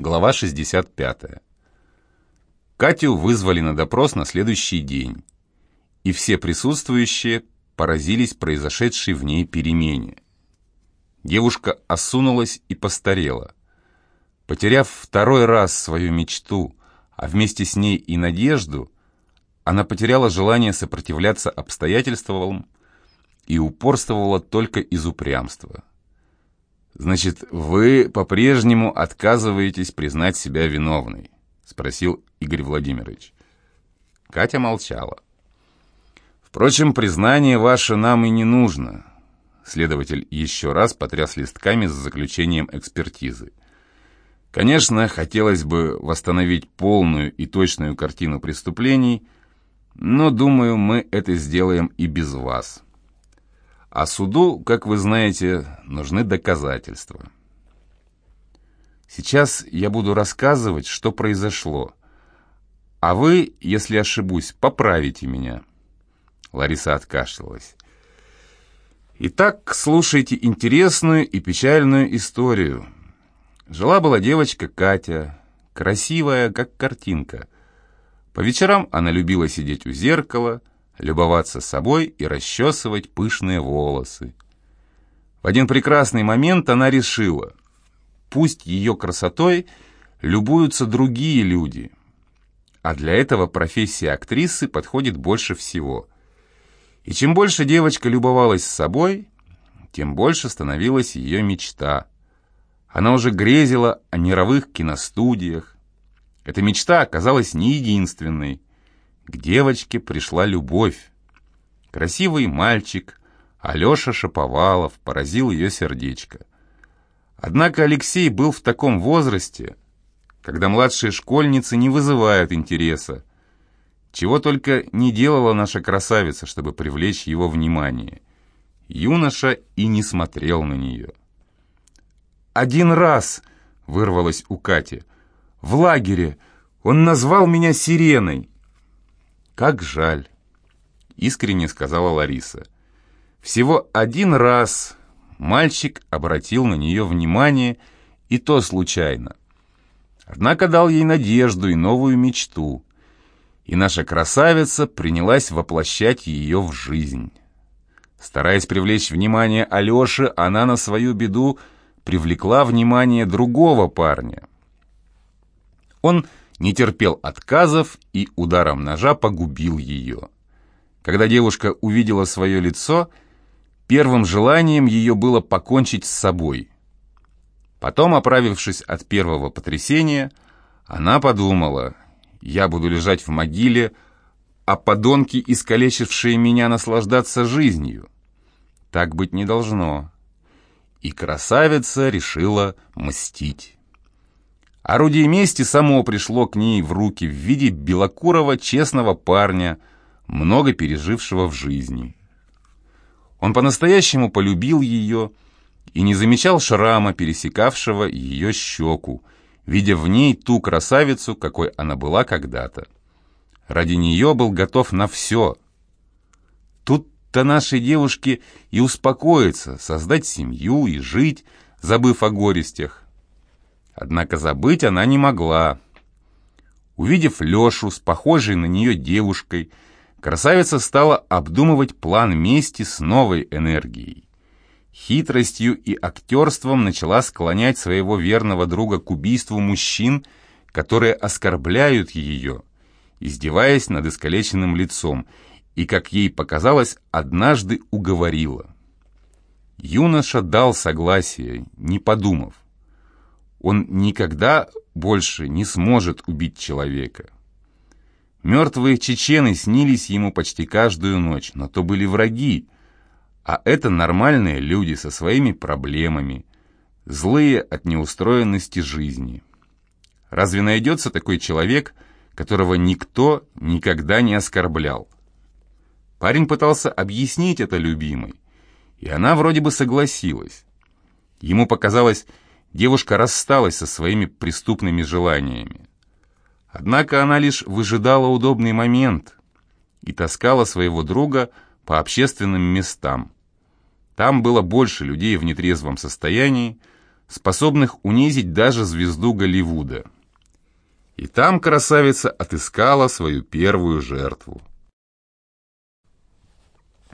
Глава 65. Катю вызвали на допрос на следующий день, и все присутствующие поразились произошедшей в ней перемене. Девушка осунулась и постарела. Потеряв второй раз свою мечту, а вместе с ней и надежду, она потеряла желание сопротивляться обстоятельствам и упорствовала только из упрямства. «Значит, вы по-прежнему отказываетесь признать себя виновной?» — спросил Игорь Владимирович. Катя молчала. «Впрочем, признание ваше нам и не нужно». Следователь еще раз потряс листками с заключением экспертизы. Конечно, хотелось бы восстановить полную и точную картину преступлений, но, думаю, мы это сделаем и без вас. А суду, как вы знаете, нужны доказательства. Сейчас я буду рассказывать, что произошло. А вы, если ошибусь, поправите меня. Лариса откашлялась. Итак, слушайте интересную и печальную историю. Жила-была девочка Катя, красивая, как картинка. По вечерам она любила сидеть у зеркала, любоваться собой и расчесывать пышные волосы. В один прекрасный момент она решила, пусть ее красотой любуются другие люди, а для этого профессия актрисы подходит больше всего. И чем больше девочка любовалась собой, тем больше становилась ее мечта. Она уже грезила о мировых киностудиях. Эта мечта оказалась не единственной. К девочке пришла любовь. Красивый мальчик, Алеша Шаповалов, поразил ее сердечко. Однако Алексей был в таком возрасте, когда младшие школьницы не вызывают интереса. Чего только не делала наша красавица, чтобы привлечь его внимание. Юноша и не смотрел на нее. «Один раз!» — вырвалось у Кати. «В лагере! Он назвал меня сиреной!» «Как жаль!» — искренне сказала Лариса. Всего один раз мальчик обратил на нее внимание, и то случайно. Однако дал ей надежду и новую мечту, и наша красавица принялась воплощать ее в жизнь. Стараясь привлечь внимание Алеши, она на свою беду привлекла внимание другого парня. Он не терпел отказов и ударом ножа погубил ее. Когда девушка увидела свое лицо, первым желанием ее было покончить с собой. Потом, оправившись от первого потрясения, она подумала, «Я буду лежать в могиле, а подонки, искалечившие меня, наслаждаться жизнью. Так быть не должно». И красавица решила мстить. Орудие мести само пришло к ней в руки в виде белокурого честного парня, много пережившего в жизни. Он по-настоящему полюбил ее и не замечал шрама, пересекавшего ее щеку, видя в ней ту красавицу, какой она была когда-то. Ради нее был готов на все. Тут-то нашей девушке и успокоиться, создать семью и жить, забыв о горестях. Однако забыть она не могла. Увидев Лешу с похожей на нее девушкой, красавица стала обдумывать план мести с новой энергией. Хитростью и актерством начала склонять своего верного друга к убийству мужчин, которые оскорбляют ее, издеваясь над искалеченным лицом, и, как ей показалось, однажды уговорила. Юноша дал согласие, не подумав. Он никогда больше не сможет убить человека. Мертвые чечены снились ему почти каждую ночь, но то были враги, а это нормальные люди со своими проблемами, злые от неустроенности жизни. Разве найдется такой человек, которого никто никогда не оскорблял? Парень пытался объяснить это любимой, и она вроде бы согласилась. Ему показалось, девушка рассталась со своими преступными желаниями. Однако она лишь выжидала удобный момент и таскала своего друга по общественным местам. Там было больше людей в нетрезвом состоянии, способных унизить даже звезду Голливуда. И там красавица отыскала свою первую жертву.